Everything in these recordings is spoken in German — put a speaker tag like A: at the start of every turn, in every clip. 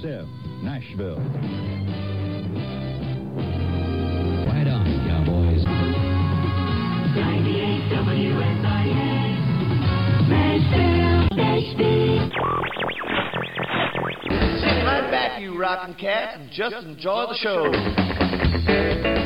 A: Stiff, Nashville.
B: Right on, cowboys.
C: 98 WSIA. Nashville, Nashville.
D: Sit right back, you rockin' cat, and just enjoy the show.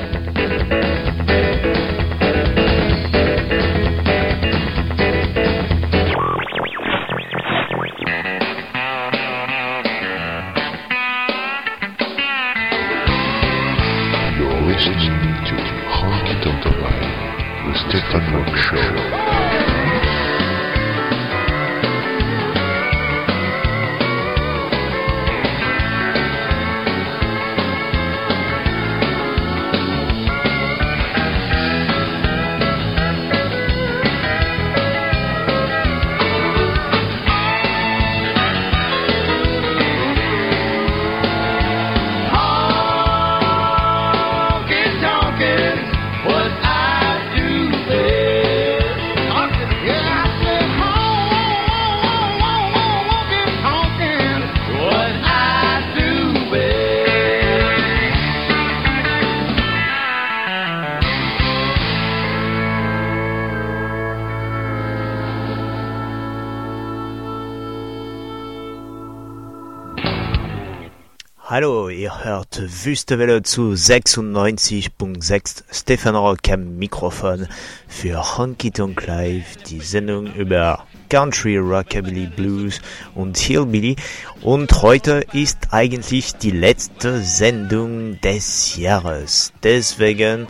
E: Wüstewelle zu 96.6 Stefan Rock am Mikrofon für Honky Tonk Live, die Sendung über Country, Rockabilly, Blues und Hillbilly. Und heute ist eigentlich die letzte Sendung des Jahres. Deswegen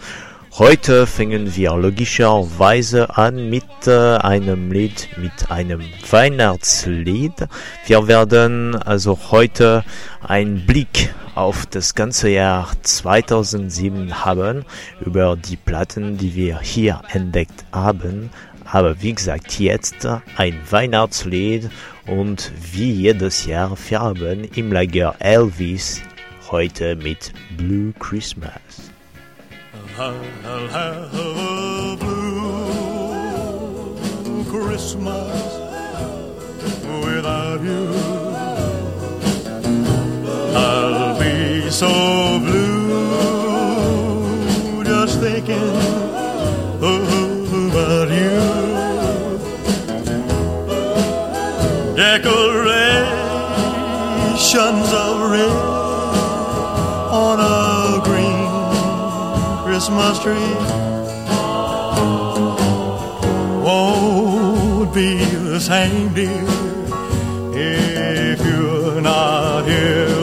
E: Heute fangen wir logischerweise an mit äh, einem Lied, mit einem Weihnachtslied. Wir werden also heute einen Blick auf das ganze Jahr 2007 haben, über die Platten, die wir hier entdeckt haben. Aber wie gesagt, jetzt ein Weihnachtslied und wie jedes Jahr, wir haben im Lager Elvis heute mit Blue Christmas.
F: I'll have a blue Christmas without you. I'll so blue just thinking oh, about you. Decorations of red on a green Christmas tree won't be the same, dear, if you're not here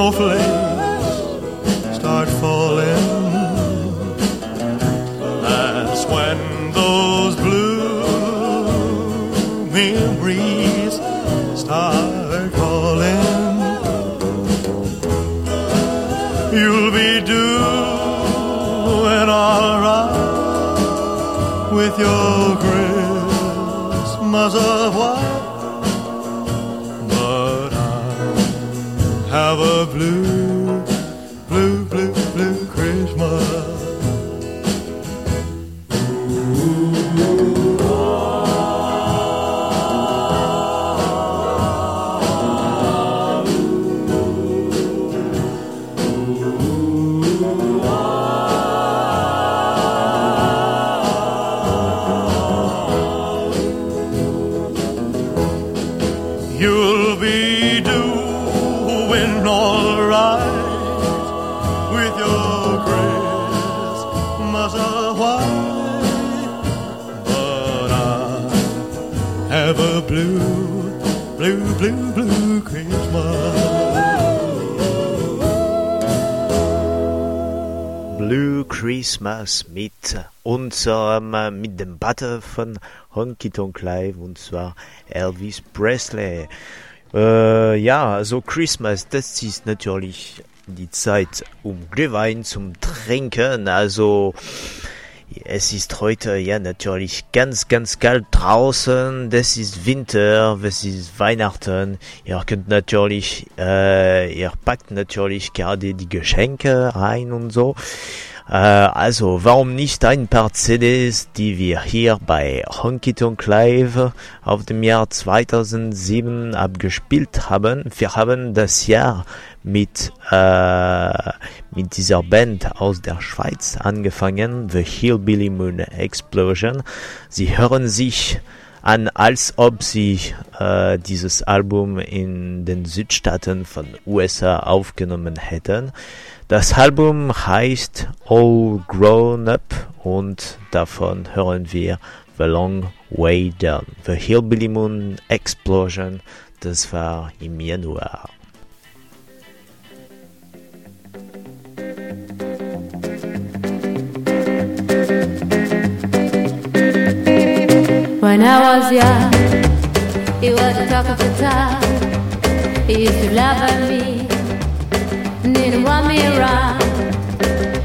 F: snowflakes start falling, that's when those blue memories start calling. You'll be doing alright with your Christmas of white, have a blue,
E: unserem, äh, mit dem Butter von Honky Tonk Live und zwar Elvis Presley. Äh, ja, also Christmas, das ist natürlich die Zeit um Glühwein zum Trinken, also es ist heute ja natürlich ganz, ganz kalt draußen. Das ist Winter, es ist Weihnachten. Ihr könnt natürlich, äh, ihr packt natürlich gerade die Geschenke rein und so. Äh, also, warum nicht ein paar CDs, die wir hier bei Honky Tonk Live auf dem Jahr 2007 abgespielt haben? Wir haben das Jahr mit, äh, mit dieser Band aus der Schweiz angefangen, The Hillbilly Moon Explosion. Sie hören sich an, als ob sie äh, dieses Album in den Südstaaten von USA aufgenommen hätten. Das Album heißt All Grown Up und davon hören wir The Long Way Down. The Hillbilly Moon Explosion, das war im Januar.
A: When I was young, he was the talk of the town. He used to laugh at me, and didn't want me around.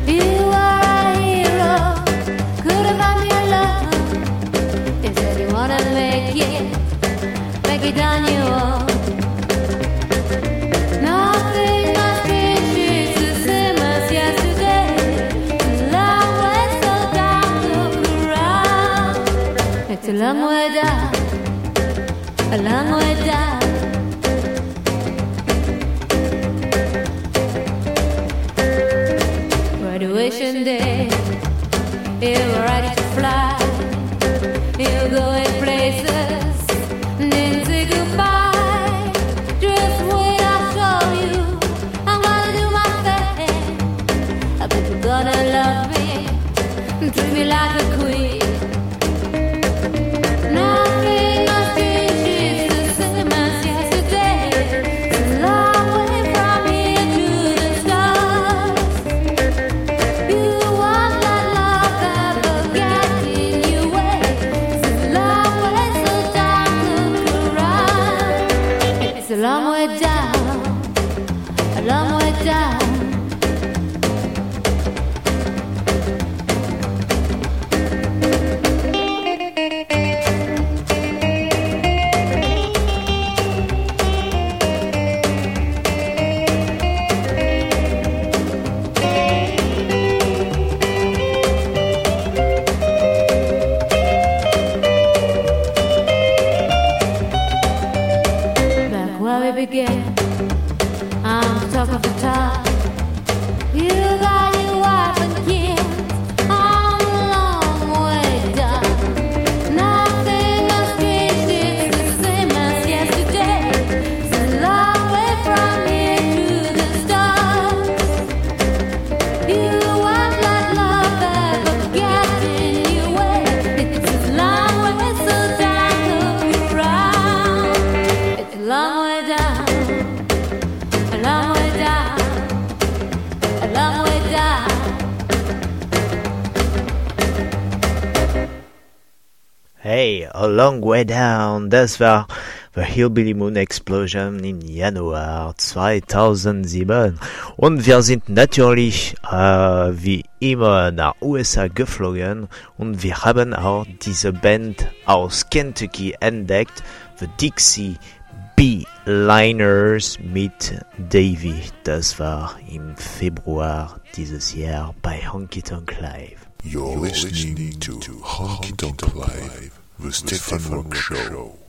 A: You were a hero, could have found me alone. He said he wanna make it, make it on your own. Somewhere down
E: das war The Hillbilly Moon Explosion im Januar 2007. Und wir sind natürlich äh, wie immer nach USA geflogen und wir haben auch diese Band aus Kentucky entdeckt, The Dixie B-Liners mit Davy. Das war im Februar dieses Jahr bei Honky Tonk Live.
G: You're listening to Honky Tonk Live, the Stefan Rock Show.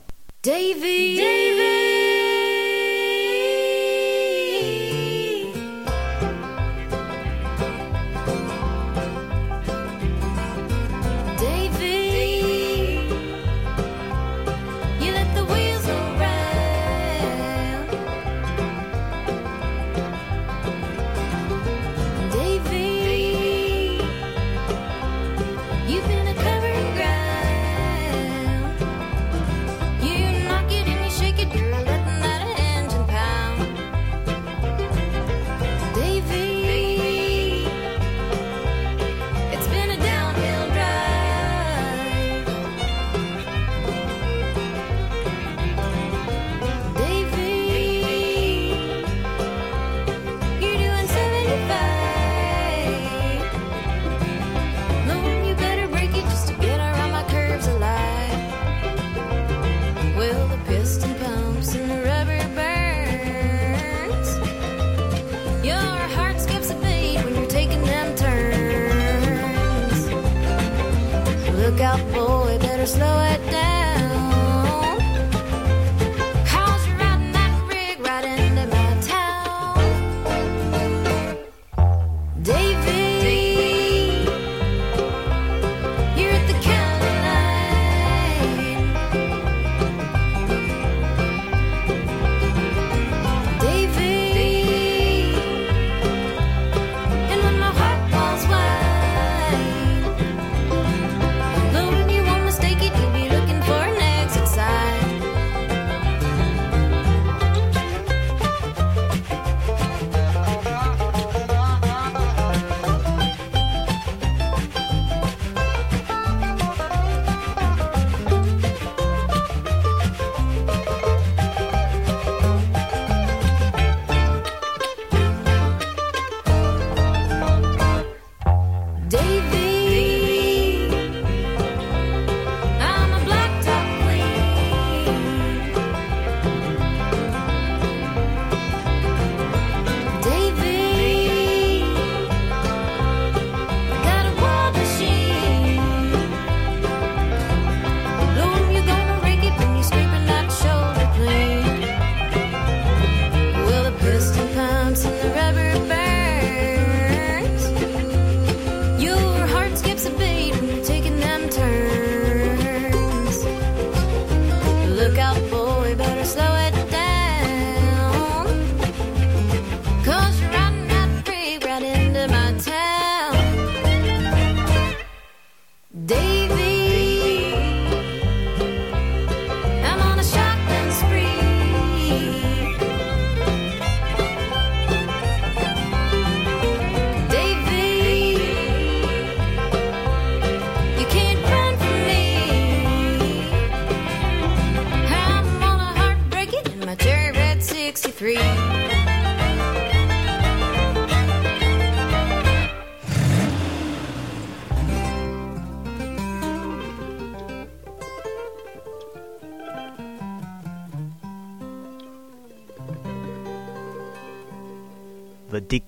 A: Davy, Davy.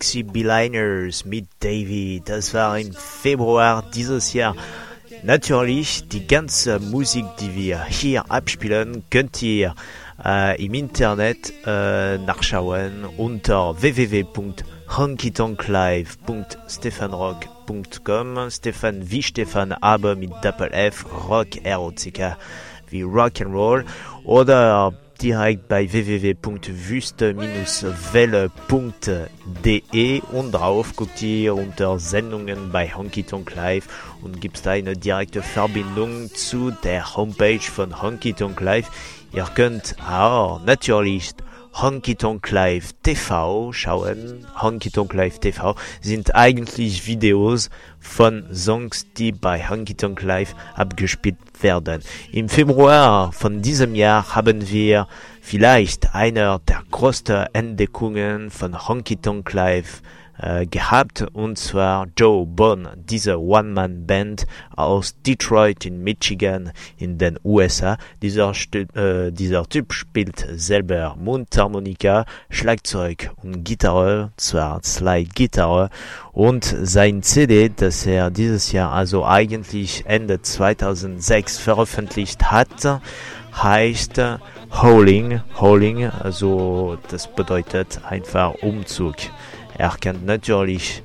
A: The
E: Dixie Beliners mit Davy. Das war im Februar dieses Jahr. Natürlich, die ganze Musik, die wir hier abspielen, könnt ihr äh, im Internet äh, nachschauen unter www.honkytonklive.stefanrock.com. Stefan wie Stefan, aber mit Doppel F, Rock, R-O-C-K, wie Rock'n'Roll. Oder direkt bei www.wüste-welle.de und drauf guckt ihr unter Sendungen bei Honky Tonk Live und gibt's da eine direkte Verbindung zu der Homepage von Honky Tonk Live. Ihr könnt auch natürlich Honky Tonk Live TV schauen. Honky Tonk Live TV sind eigentlich Videos von Songs, die bei Honky Tonk Live abgespielt werden. Im Februar von diesem Jahr haben wir vielleicht einer der größten Entdeckungen von Honky Tonk Live äh, gehabt und zwar Joe Bonn, diese One-Man-Band aus Detroit in Michigan in den USA. Dieser, äh, dieser Typ spielt selber Mundharmonika, Schlagzeug und Gitarre, zwar Slide-Gitarre und sein CD, das er dieses Jahr, also eigentlich Ende 2006 veröffentlicht hat, heißt Howling, Howling, also das bedeutet einfach Umzug. Er kann natürlich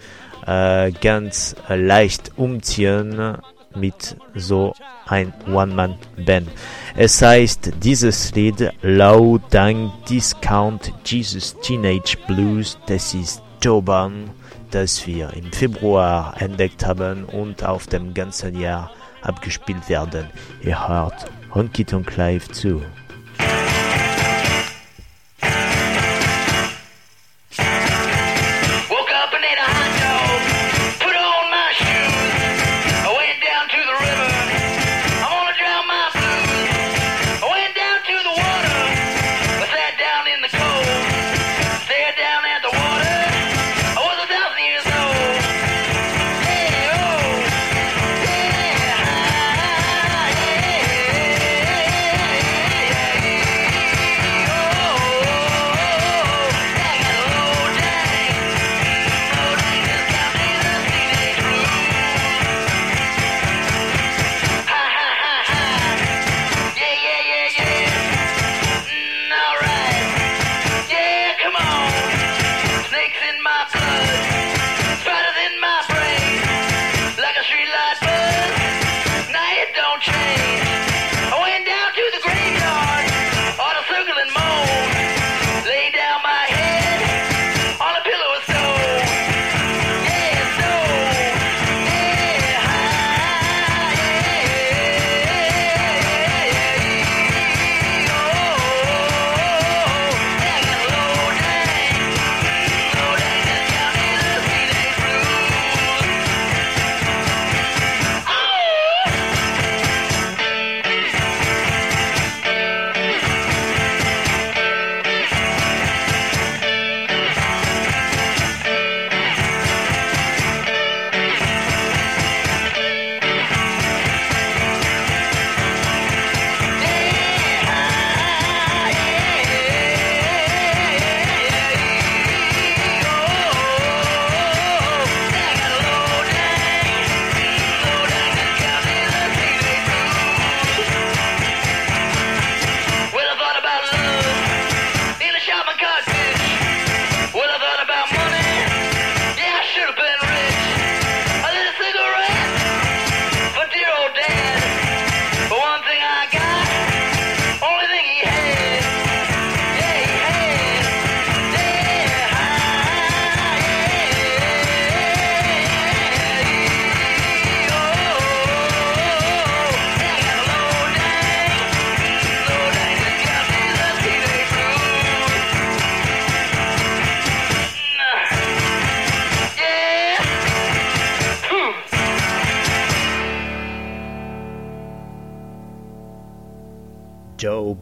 E: äh, ganz leicht umziehen mit so ein One-Man-Band. Es heißt dieses Lied Low Down Discount Jesus Teenage Blues. Das ist Joban, das wir im Februar entdeckt haben und auf dem ganzen Jahr abgespielt werden. Ihr hört Honky Tonk Live zu.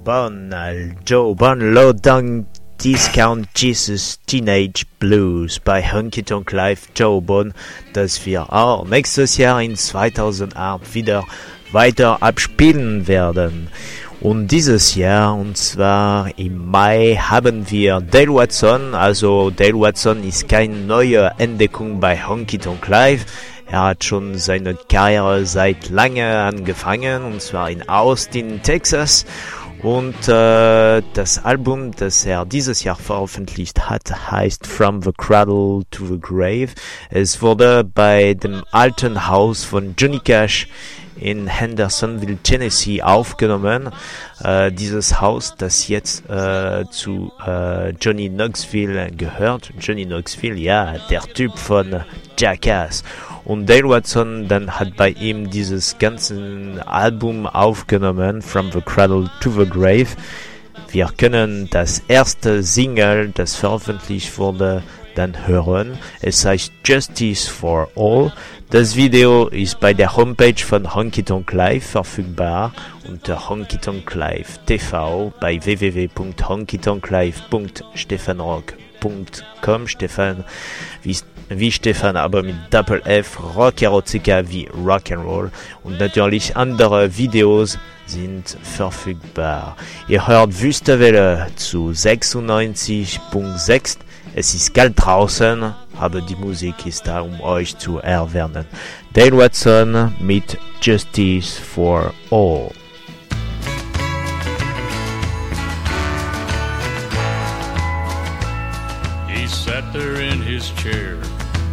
E: Joe Bon, al Joe Bon Low Down Discount Jesus Teenage Blues bei Honky Tonk Live Joe Bon, das wir auch nächstes Jahr in 2008 wieder weiter abspielen werden. Und dieses Jahr, und zwar im Mai, haben wir Dale Watson. Also Dale Watson ist keine neue Entdeckung bei Honky Tonk Live. Er hat schon seine Karriere seit lange angefangen, und zwar in Austin, Texas. Und äh, das Album, das er dieses Jahr veröffentlicht hat, heißt From the Cradle to the Grave. Es wurde bei dem alten Haus von Johnny Cash in Hendersonville, Tennessee aufgenommen. Äh, dieses Haus, das jetzt äh, zu äh, Johnny Knoxville gehört. Johnny Knoxville, ja, der Typ von Jackass. Und Dale Watson dann hat bei ihm dieses ganze Album aufgenommen, From the Cradle to the Grave. Wir können das erste Single, das veröffentlicht wurde, dann hören. Es heißt Justice for All. Das Video ist bei der Homepage von Honky Tonk Live verfügbar unter Honky Tonk Live TV bei www.honkytonklive.stefanrock.com Stefan wie, wie Stefan, aber mit Doppel F, Rock Erotica wie Rock'n'Roll und natürlich andere Videos sind verfügbar. Ihr hört Wüstewelle zu 96.6 es ist kalt draußen, aber die Musik ist da, um euch zu erwärmen. Dale Watson mit Justice for All.
H: He sat there in his chair,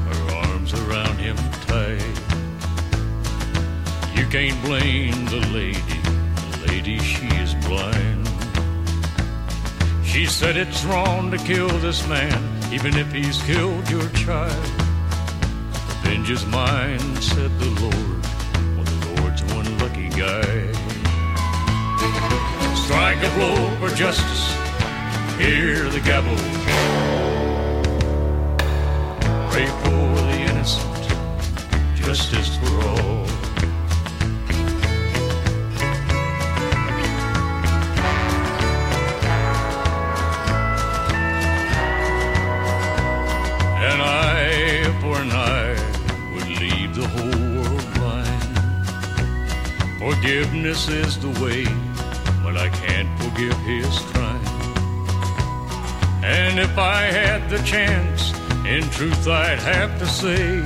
H: her arms around him tight. You can't blame the lady, the lady, she is blind. She said it's wrong to kill this man, even if he's killed your child. Revenge is mine, said the Lord. Well, the Lord's one lucky guy. Strike a blow for justice, hear the gavel. Pray for the innocent, justice for all. Forgiveness is the way, but I can't forgive his crime. And if I had the chance, in truth I'd have to say,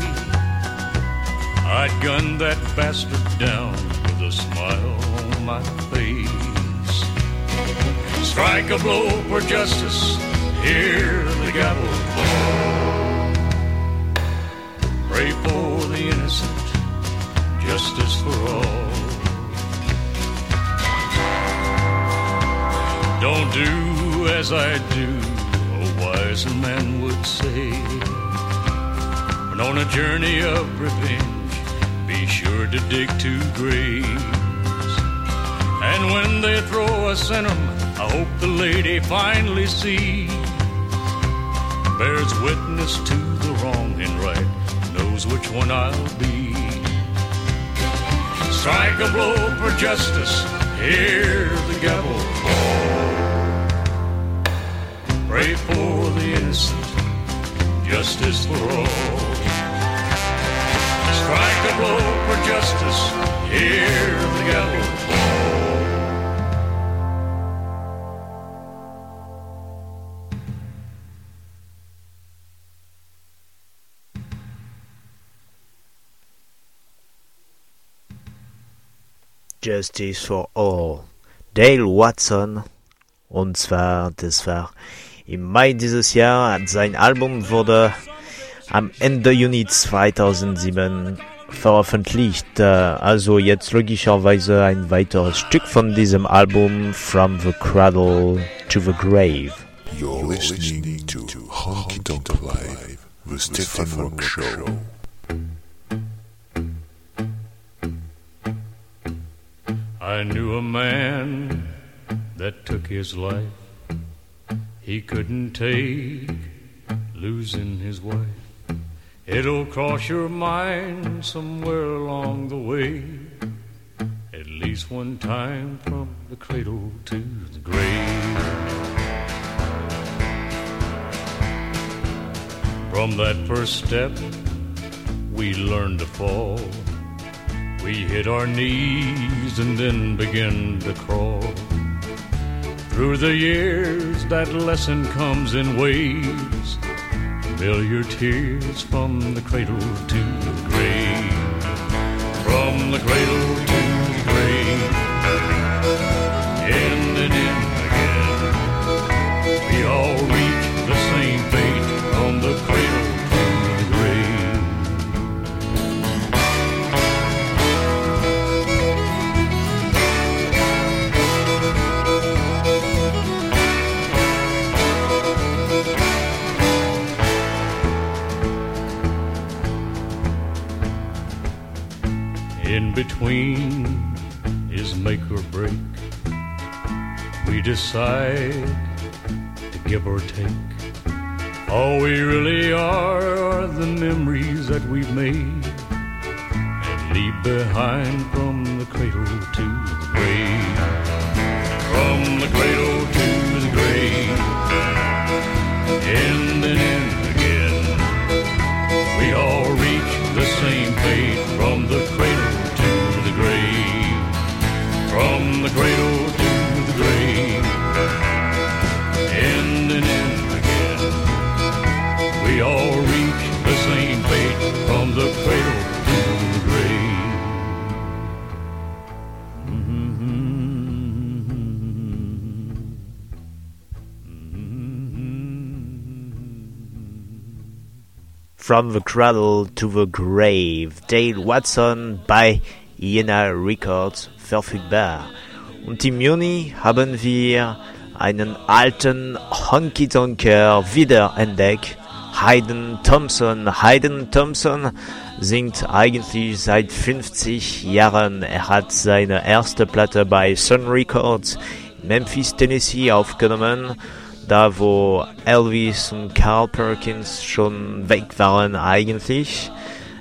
H: I'd gun that bastard down with a smile on my face. Strike a blow for justice, hear the gavel Pray for the innocent, justice for all. Don't do as I do, a wiser man would say. When on a journey of revenge, be sure to dig two graves. And when they throw us in 'em, I hope the lady finally sees bears witness to the wrong and right, knows which one I'll be. Strike a blow for justice, hear the gavel. Pray for the innocent, justice for all. Strike a blow for justice, hear the gavel fall.
E: Justice for All. Dale Watson. Und zwar, das war im Mai dieses Jahr. Sein Album wurde am Ende Juni 2007 veröffentlicht. Äh, Also jetzt logischerweise ein weiteres Stück von diesem Album From the Cradle to the Grave.
G: You're listening to Honky Tonk Live, the Stefan Rock Show.
H: I knew a man that took his life. He couldn't take losing his wife. It'll cross your mind somewhere along the way. At least one time from the cradle to the grave. From that first step, we learned to fall. We hit our knees and then began to crawl. Through the years, that lesson comes in waves. Familiar tears from the cradle to the grave. From the cradle to the grave. Between is make or break. We decide to give or take. All we really are are the memories that we've made and leave behind from the cradle to the grave. From the cradle From the Cradle to the Grave,
E: Dale Watson bei Iena Records verfügbar. Und im Juni haben wir einen alten Honky-Tonker wiederentdeckt. Hayden Thompson. Hayden Thompson singt eigentlich seit 50 Jahren. Er hat seine erste Platte bei Sun Records in Memphis, Tennessee aufgenommen da wo Elvis und Carl Perkins schon weg waren eigentlich.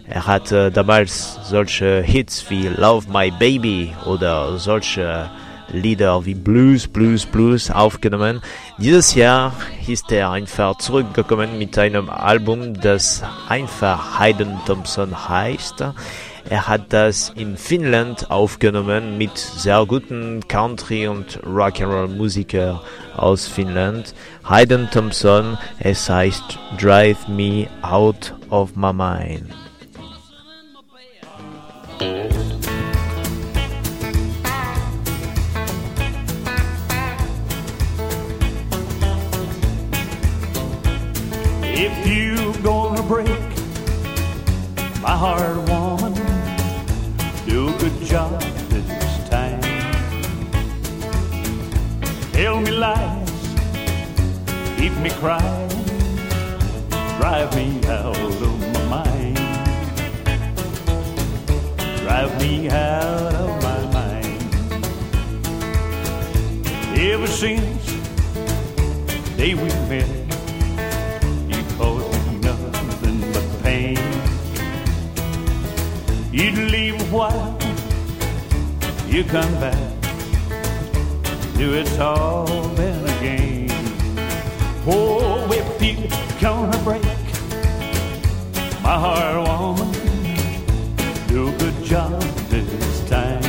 E: Er hatte damals solche Hits wie Love My Baby oder solche Lieder wie Blues, Blues, Blues aufgenommen. Dieses Jahr ist er einfach zurückgekommen mit einem Album, das einfach Hayden Thompson heißt. Er hat das in Finnland aufgenommen mit sehr guten Country- und Rock'n'Roll-Musikern aus Finnland. Hayden Thompson, es heißt Drive Me Out of My Mind.
I: If you gonna break my heart, a good job this time. Tell me lies, keep me crying, drive me out of my mind. Drive me out of my mind. Ever since the day we met, you caused me nothing but pain. You'd leave a while, you come back, do it all then again. Oh, if you gonna break my heart, woman, do a good job this time.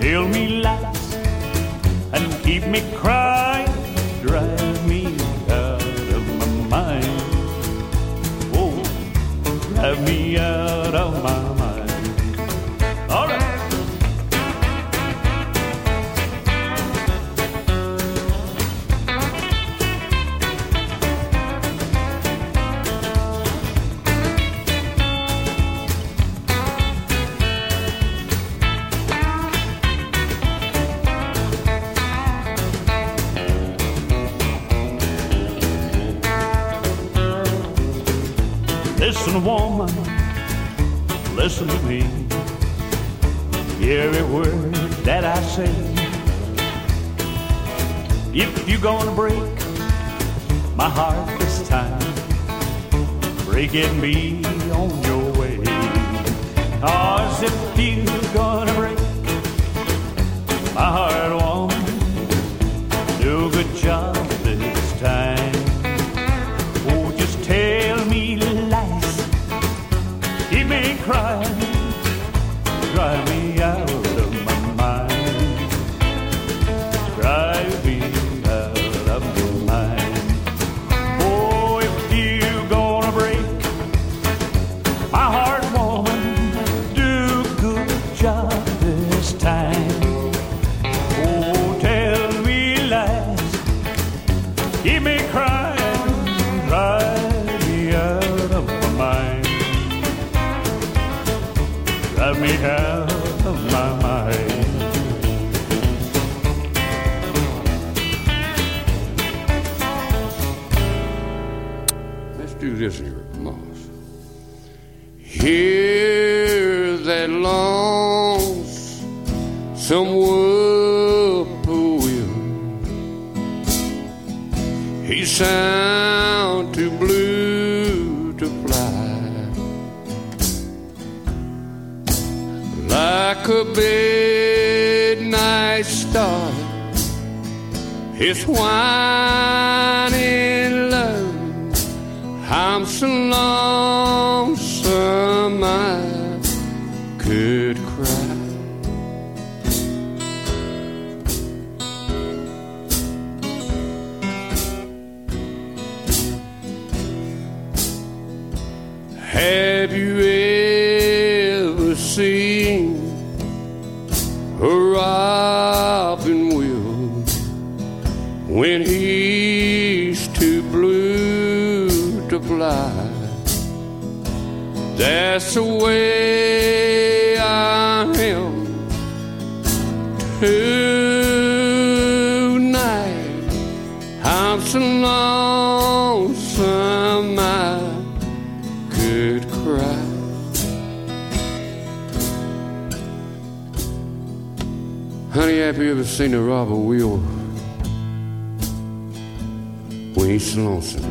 I: Tell me lies and keep me crying, drive me out of my mind. Oh, drive me out That
J: long some whippoorwill. He sound too blue to fly, like a midnight star. His whining love. I'm so lonesome I That's the way I am tonight. I'm so lonesome I could cry. Honey, have you ever seen a robber wheel when he's so lonesome?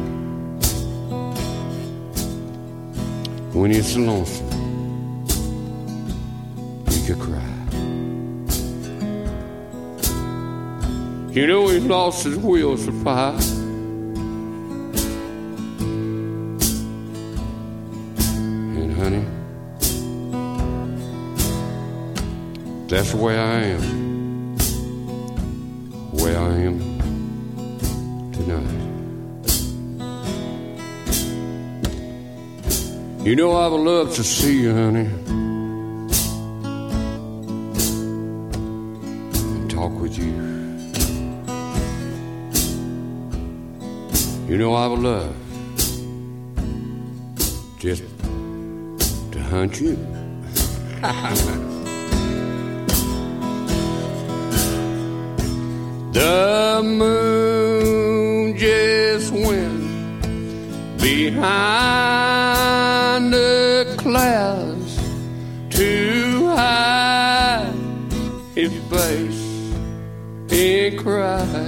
J: When he's so lonesome, he could cry. You know he lost his wheels to fire. And honey, that's the way I am. Where I am tonight. You know I would love to see you, honey. And talk with you. You know I would love just to hunt you. the moon just went behind cry.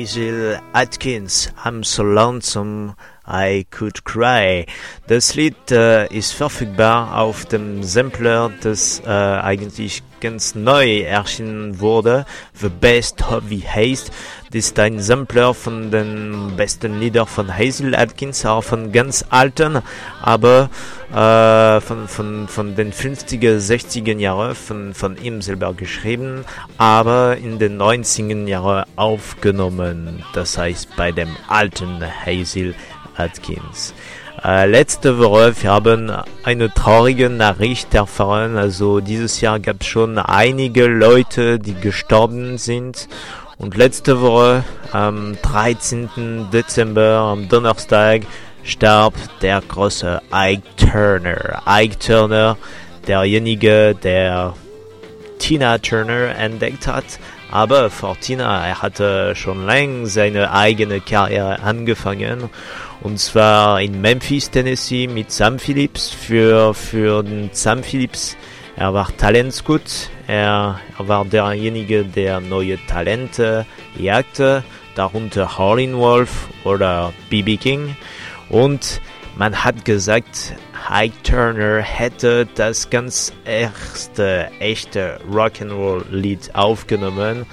E: Hazel Atkins, I'm so lonesome I could cry. Das Lied äh, ist verfügbar auf dem Sampler des äh, eigentlich ganz neu erschienen wurde, The Best Hobby Haste. Das ist ein Sampler von den besten Liedern von Hazel Atkins, auch von ganz alten, aber äh, von, von, von den 50er, 60er Jahren von, von ihm selber geschrieben, aber in den 90er Jahren aufgenommen. Das heißt bei dem alten Hazel Atkins. Äh, letzte Woche, wir haben eine traurige Nachricht erfahren. Also dieses Jahr gab es schon einige Leute, die gestorben sind. Und letzte Woche, am 13. Dezember, am Donnerstag, starb der große Ike Turner. Ike Turner, derjenige, der Tina Turner entdeckt hat. Aber vor Tina, er hatte schon lange seine eigene Karriere angefangen. Und zwar in Memphis, Tennessee mit Sam Phillips für, für den Sam Phillips. Er war Talentscout. Er, er war derjenige, der neue Talente jagte, darunter Harlin Wolf oder B.B. King. Und man hat gesagt, Ike Turner hätte das ganz erste echte Rock'n'Roll-Lied aufgenommen.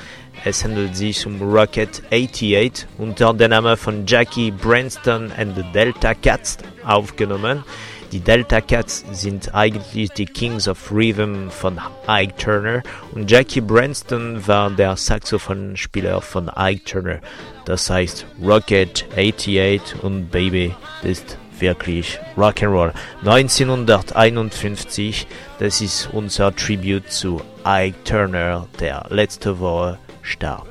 E: Es handelt sich um Rocket 88 unter dem Namen von Jackie Branston and the Delta Cats aufgenommen. Die Delta Cats sind eigentlich die Kings of Rhythm von Ike Turner und Jackie Branston war der Saxophonspieler von Ike Turner. Das heißt Rocket 88 und Baby ist wirklich Rock'n'Roll. 1951, das ist unser Tribute zu Ike Turner, der letzte Woche starb.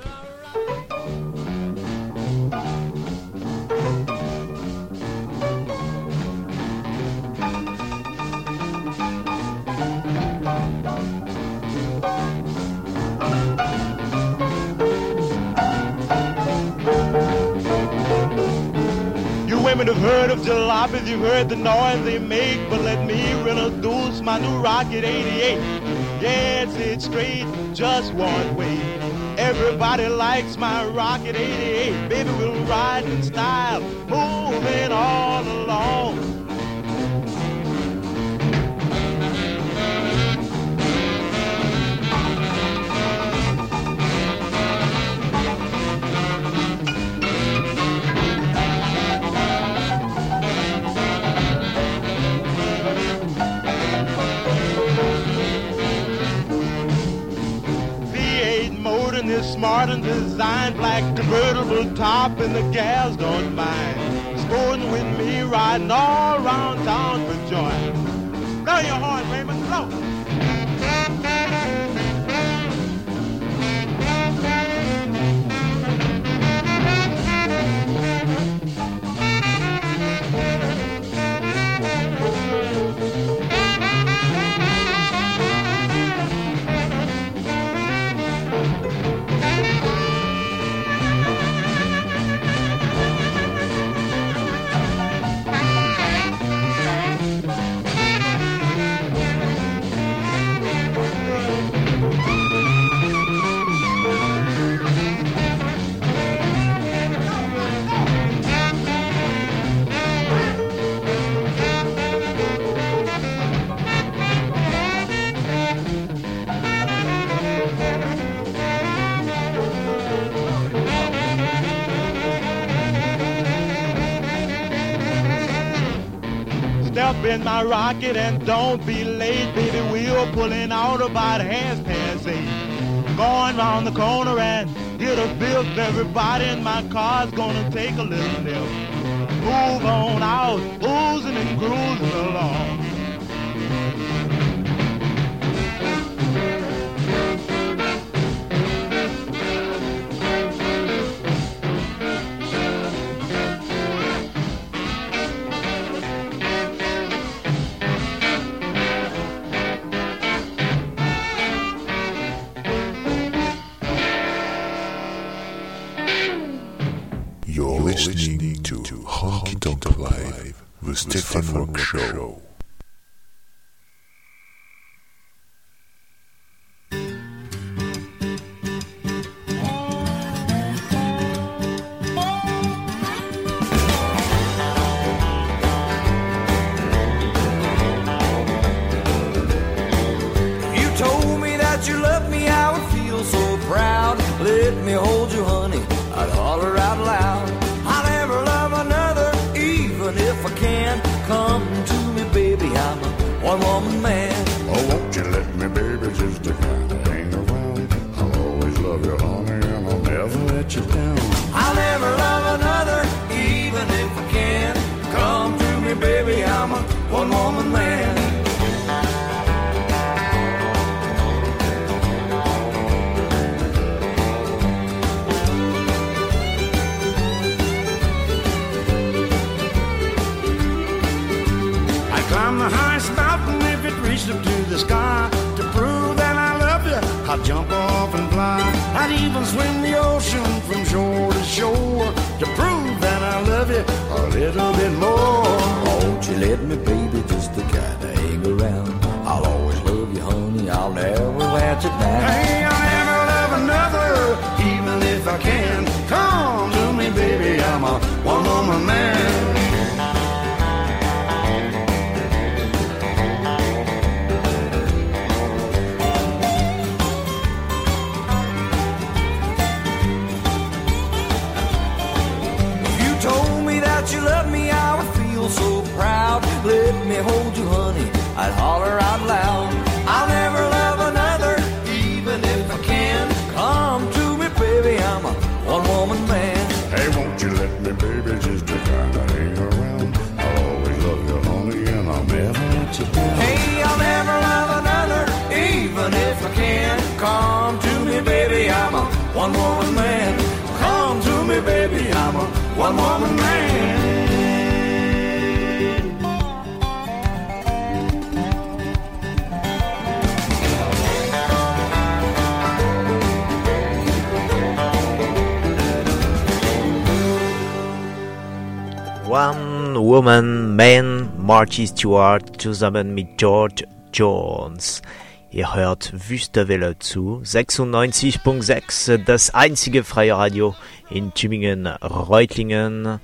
K: Women have heard of jalopies, you've heard the noise they make, but let me introduce my new Rocket 88. Yes, it's straight, just one way. Everybody likes my Rocket 88. Baby, we'll ride in style, moving all along. Smart and designed, black convertible top, and the gals don't mind. Sporting with me, riding all around town for joy. Blow your horn, Raymond, blow. Step in my rocket and don't be late, baby. We're pulling out about half past eight. Going round the corner and get a bill. Everybody in my car's gonna take a little nip. Move on out, oozing and cruising along.
L: The
M: highest mountain if it reached up to the sky. To prove that I love you, I'd jump off and fly. I'd even swim the ocean from shore to shore. To prove that I love you a little bit more.
G: Won't you let me, baby, just to kind of hang around? I'll always love you, honey, I'll never let you down.
M: Hey, I'll never love another, even if I can. Come to me, baby, I'm a one woman man.
G: Woman Man,
E: Marty Stewart zusammen mit George Jones. Ihr hört Wüstewelle zu 96.6, das einzige freie Radio in Tübingen, Reutlingen.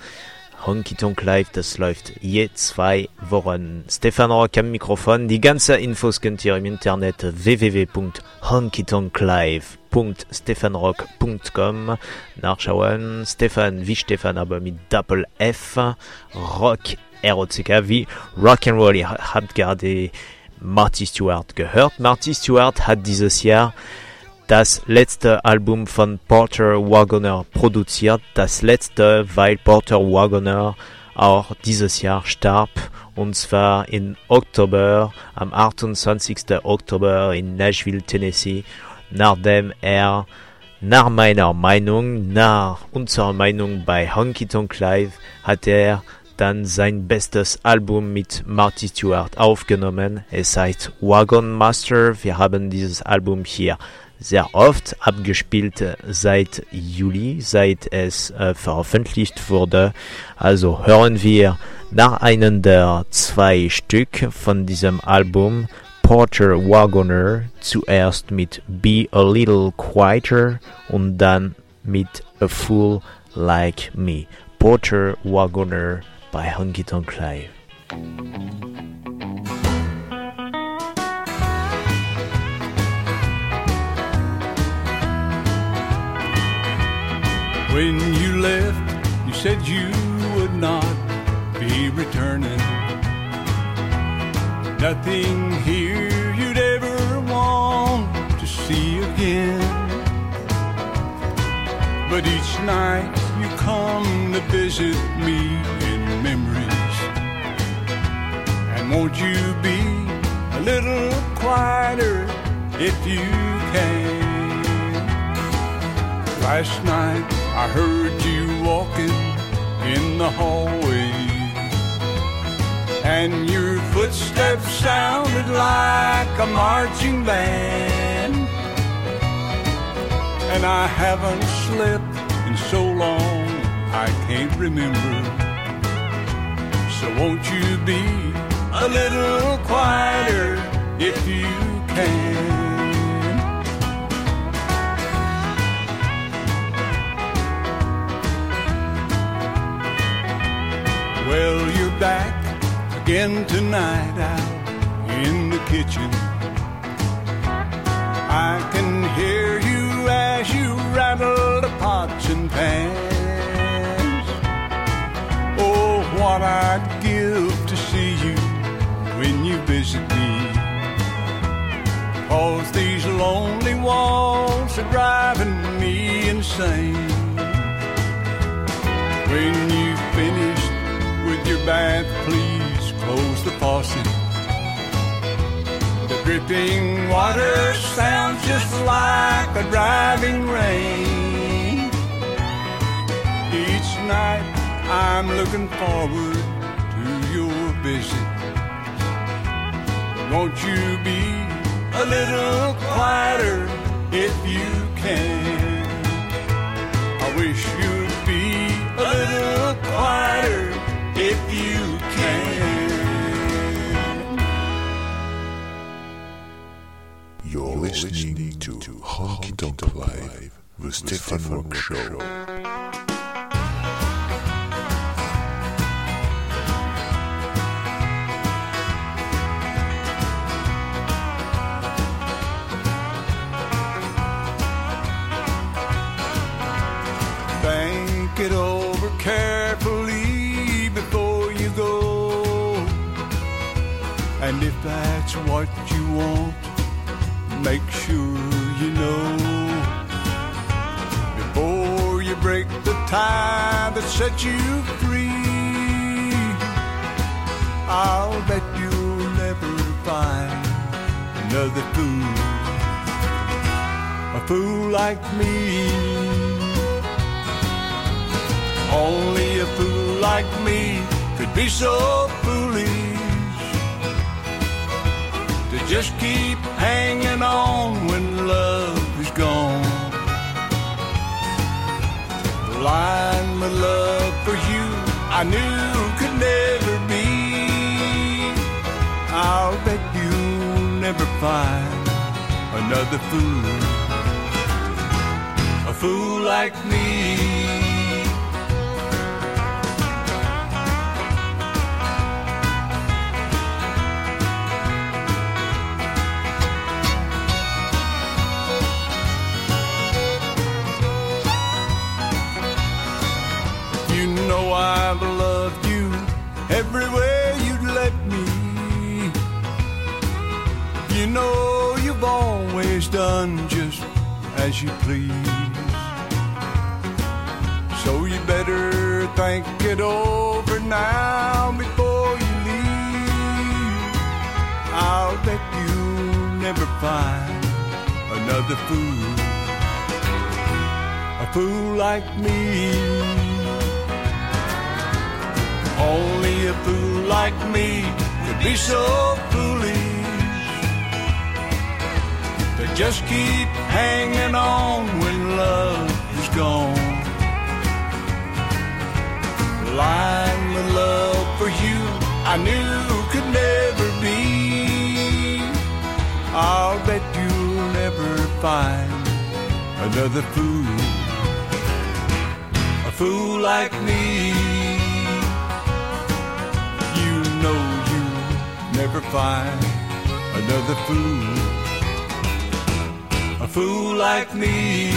E: Honky Tonk Live, das läuft je zwei Wochen. Stefan Rock am Mikrofon. Die ganze Infos könnt ihr im Internet www.honkytonklive.stefanrock.com nachschauen. Stefan wie Stefan, aber mit Doppel F. Rock, R-O-C-K, wie Rock'n'Roll. Ihr habt gerade Marty Stewart gehört. Marty Stewart hat dieses Jahr das letzte Album von Porter Wagoner produziert. Das letzte, weil Porter Wagoner auch dieses Jahr starb. Und zwar im Oktober, am 28. Oktober in Nashville, Tennessee, nachdem er nach meiner Meinung, nach unserer Meinung bei Honky Tonk Live, hat er dann sein bestes Album mit Marty Stewart aufgenommen. Es heißt Wagon Master. Wir haben dieses Album hier sehr oft abgespielt seit Juli, seit es äh, veröffentlicht wurde. Also hören wir nach einem der zwei Stück von diesem Album Porter Wagoner zuerst mit Be a Little Quieter und dann mit A Fool Like Me. Porter Wagoner bei Honky Tonk Live.
N: When you left, you said you would not be returning. Nothing here you'd ever want to see again. But each night you come to visit me in memories. And won't you be a little quieter if you can? Last night I heard you walking in the hallway, and your footsteps sounded like a marching band. And I haven't slept in so long, I can't remember. So won't you be a little quieter if you can? Well, you're back again tonight out in the kitchen. I can hear you as you rattle the pots and pans. Oh, what I'd give to see you when you visit me. Cause these lonely walls are driving me insane. When you've finished with your bath, please the faucet. The dripping water sounds just like a driving rain. Each night I'm looking forward to your visit. Won't you be a little quieter if you can? I wish
G: listening to Honky Tonk Live, the Stefan Rock Show.
N: Think it over carefully before you go. And if that's what you want, make sure you know. Before you break the tie that set you free, I'll bet you'll never find another fool. A fool like me. Only a fool like me could be so just keep hanging on when love is gone. Blind with love for you, I knew could never be. I'll bet you'll never find another fool, a fool like me. Everywhere you'd let me. You know you've always done just as you please. So you better think it over now before you leave. I'll bet you'll never find another fool, a fool like me. Only a fool like me could be so foolish to just keep hanging on when love is gone. Blind with love for you, I knew could never be. I'll bet you'll never find another fool, a fool like me. Never find another fool, a fool like me.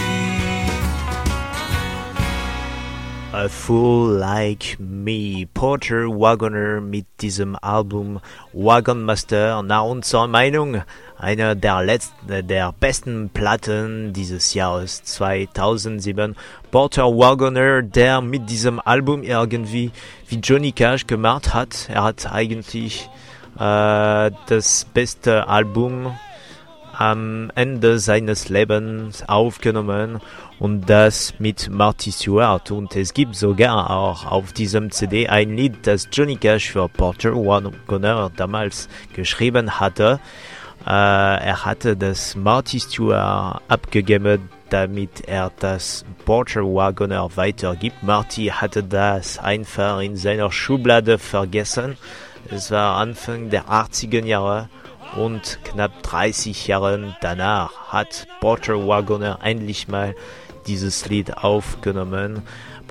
E: A Fool Like Me, Porter Wagoner mit diesem Album Wagon Master, nach unserer Meinung einer der letzten, der besten Platten dieses Jahres 2007. Porter Wagoner, der mit diesem Album irgendwie wie Johnny Cash gemacht hat. Er hat eigentlich das beste Album am Ende seines Lebens aufgenommen und das mit Marty Stewart und es gibt sogar auch auf diesem CD ein Lied, das Johnny Cash für Porter Wagoner damals geschrieben hatte. Äh, er hatte das Marty Stewart abgegeben, damit er das Porter Wagoner weitergibt. Marty hatte das einfach in seiner Schublade vergessen. Es war Anfang der 80er Jahre und knapp 30 Jahre danach hat Porter Wagoner endlich mal dieses Lied aufgenommen.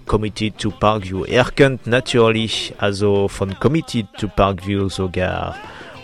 E: Committee to Parkview. Er kennt natürlich also von Committee to Parkview sogar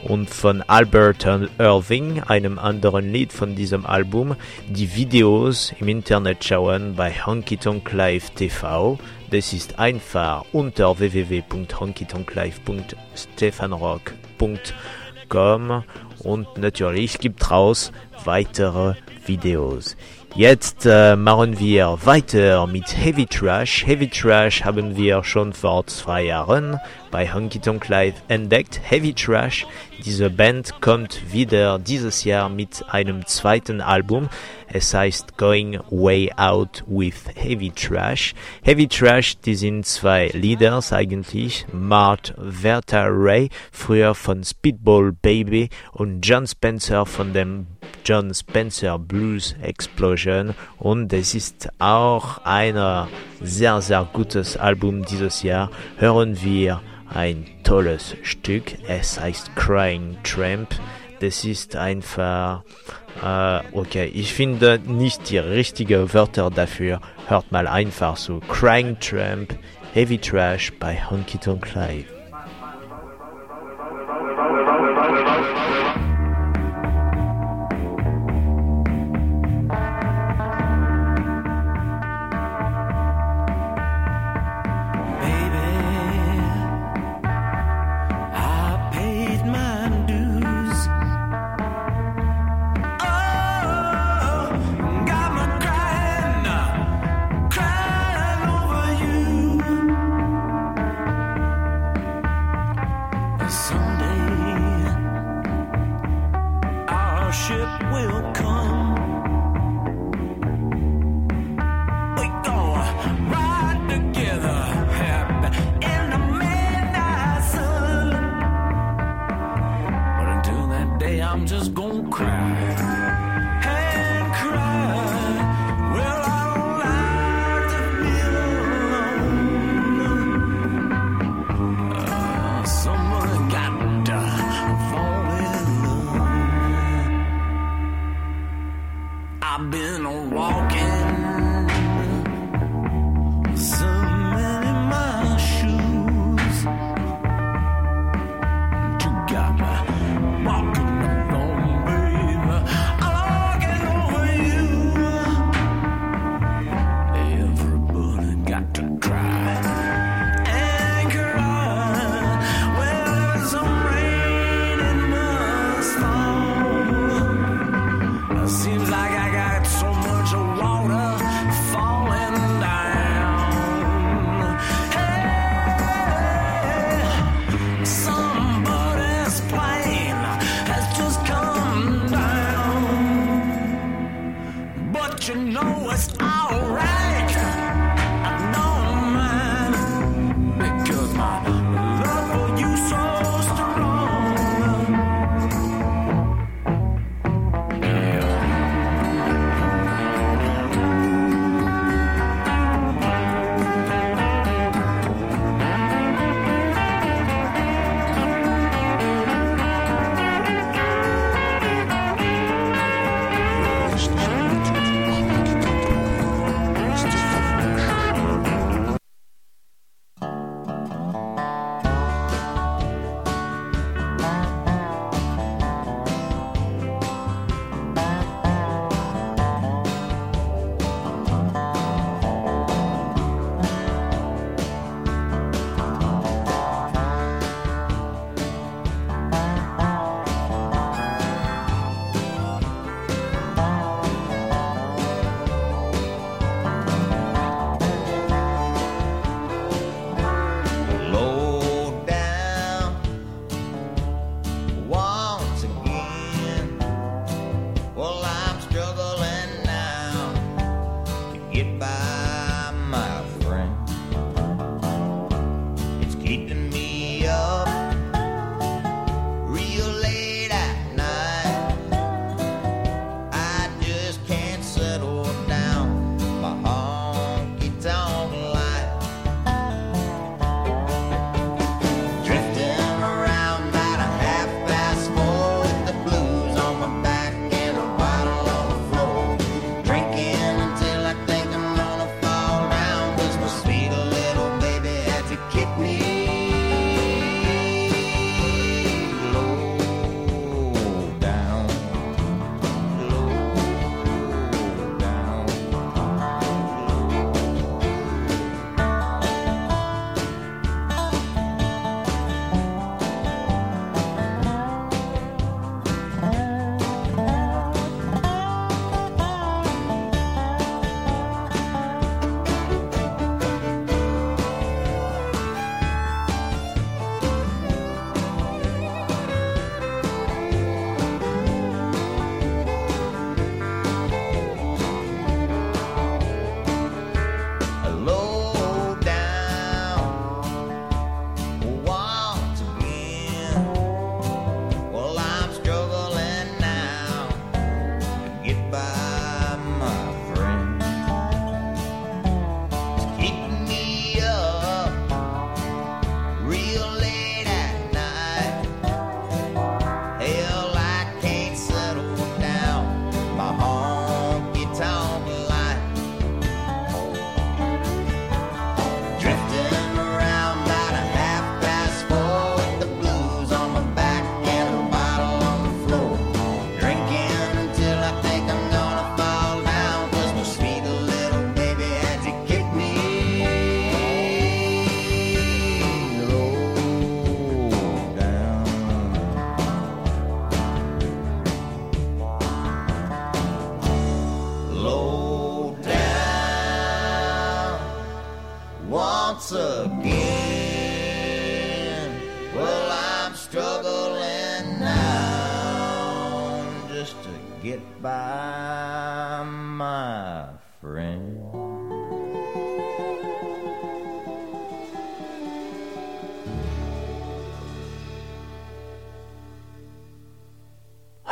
E: und von Albert Irving, einem anderen Lied von diesem Album. Die Videos im Internet schauen bei Honky Tonk Live TV. Das ist einfach unter www.honkytonklive.stefanrock.com und natürlich gibt raus weitere Videos. Jetzt äh, machen wir weiter mit Heavy Trash. Heavy Trash haben wir schon vor zwei Jahren bei Honky Tonk Live entdeckt. Heavy Trash, diese Band kommt wieder dieses Jahr mit einem zweiten Album. Es heißt Going Way Out with Heavy Trash. Heavy Trash, die sind zwei Leaders eigentlich. Mart Verta Ray, früher von Speedball Baby und John Spencer von dem John Spencer Blues Explosion und es ist auch ein sehr, sehr gutes Album dieses Jahr. Hören wir ein tolles Stück. Es heißt Crying Tramp. Das ist einfach, äh, okay, ich finde nicht die richtigen Wörter dafür. Hört mal einfach so Crying Tramp, Heavy Trash bei Honky Tonk Live.
O: I'm just gonna cry.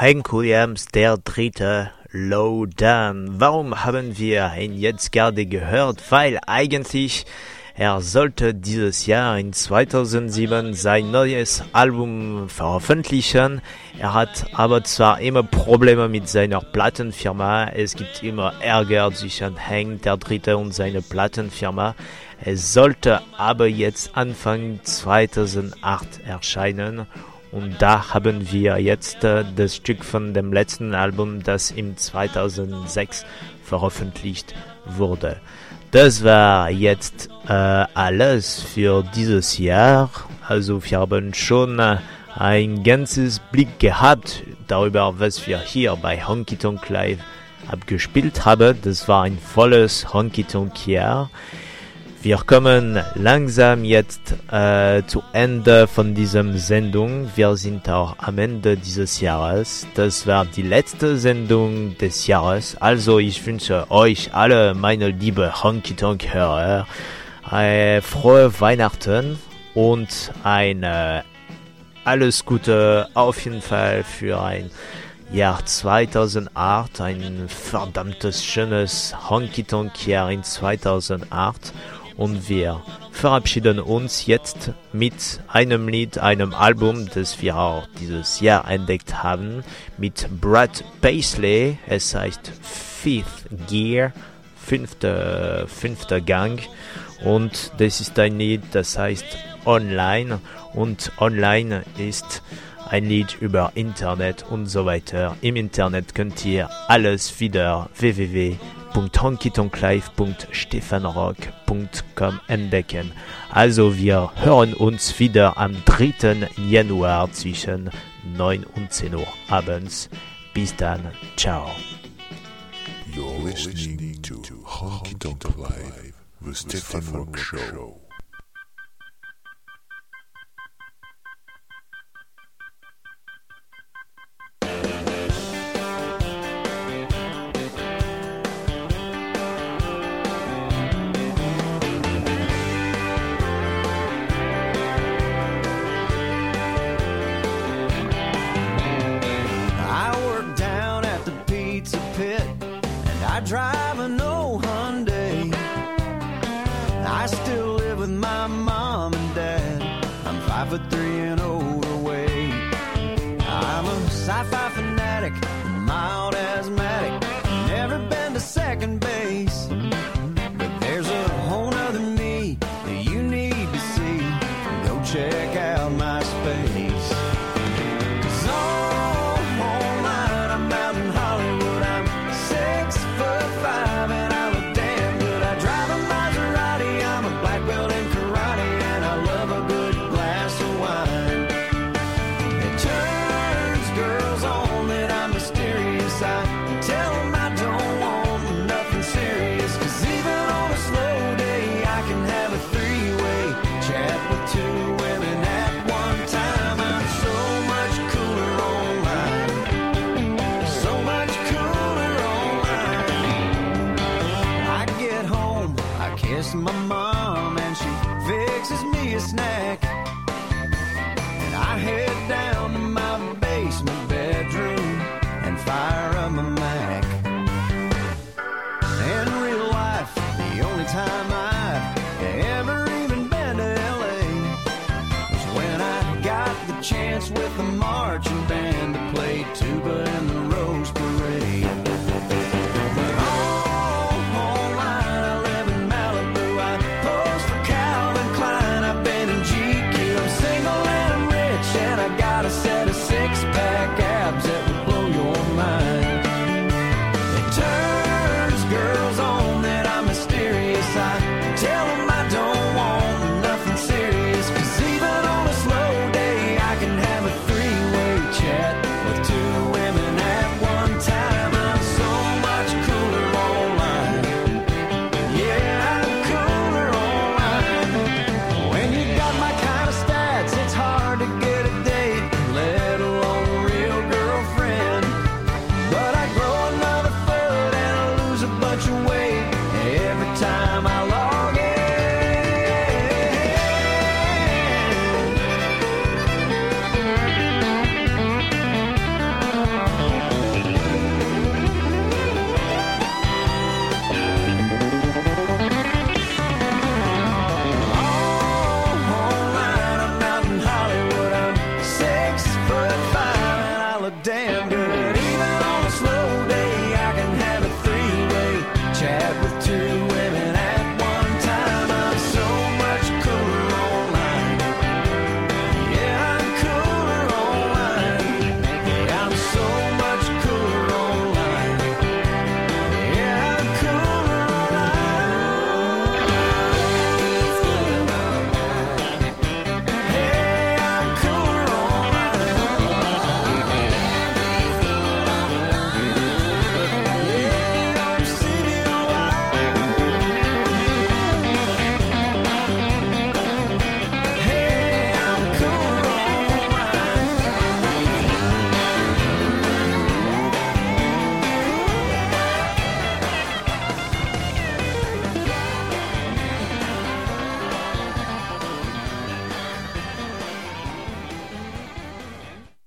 E: Hank Williams, der dritte Low Down. Warum haben wir ihn jetzt gerade gehört? Weil eigentlich er sollte dieses Jahr in 2007 sein neues Album veröffentlichen. Er hat aber zwar immer Probleme mit seiner Plattenfirma. Es gibt immer Ärger zwischen Hank, der Dritte und seine Plattenfirma. Es sollte aber jetzt Anfang 2008 erscheinen. Und da haben wir jetzt äh, das Stück von dem letzten Album, das im 2006 veröffentlicht wurde. Das war jetzt äh, alles für dieses Jahr. Also wir haben schon äh, ein ganzes Blick gehabt darüber, was wir hier bei Honky Tonk Live abgespielt haben. Das war ein volles Honky Tonk Jahr. Wir kommen langsam jetzt äh, zu Ende von diesem Sendung. Wir sind auch am Ende dieses Jahres. Das war die letzte Sendung des Jahres. Also ich wünsche euch alle, meine liebe Honky Tonk Hörer, äh, frohe Weihnachten und ein äh, alles Gute auf jeden Fall für ein Jahr 2008, ein verdammtes schönes Honky Tonk Jahr in 2008 und wir verabschieden uns jetzt mit einem Lied, einem Album, das wir auch dieses Jahr entdeckt haben, mit Brad Paisley. Es heißt Fifth Gear, fünfter, fünfter Gang. Und das ist ein Lied, das heißt Online. Und Online ist ein Lied über Internet und so weiter. Im Internet könnt ihr alles wieder www www.honkytonklive.stefanrock.com entdecken. Also wir hören uns wieder am 3. Januar zwischen 9 und 10 Uhr abends. Bis dann, ciao.
G: You're listening to Honky Tonk Live, the Stefan Rock Show.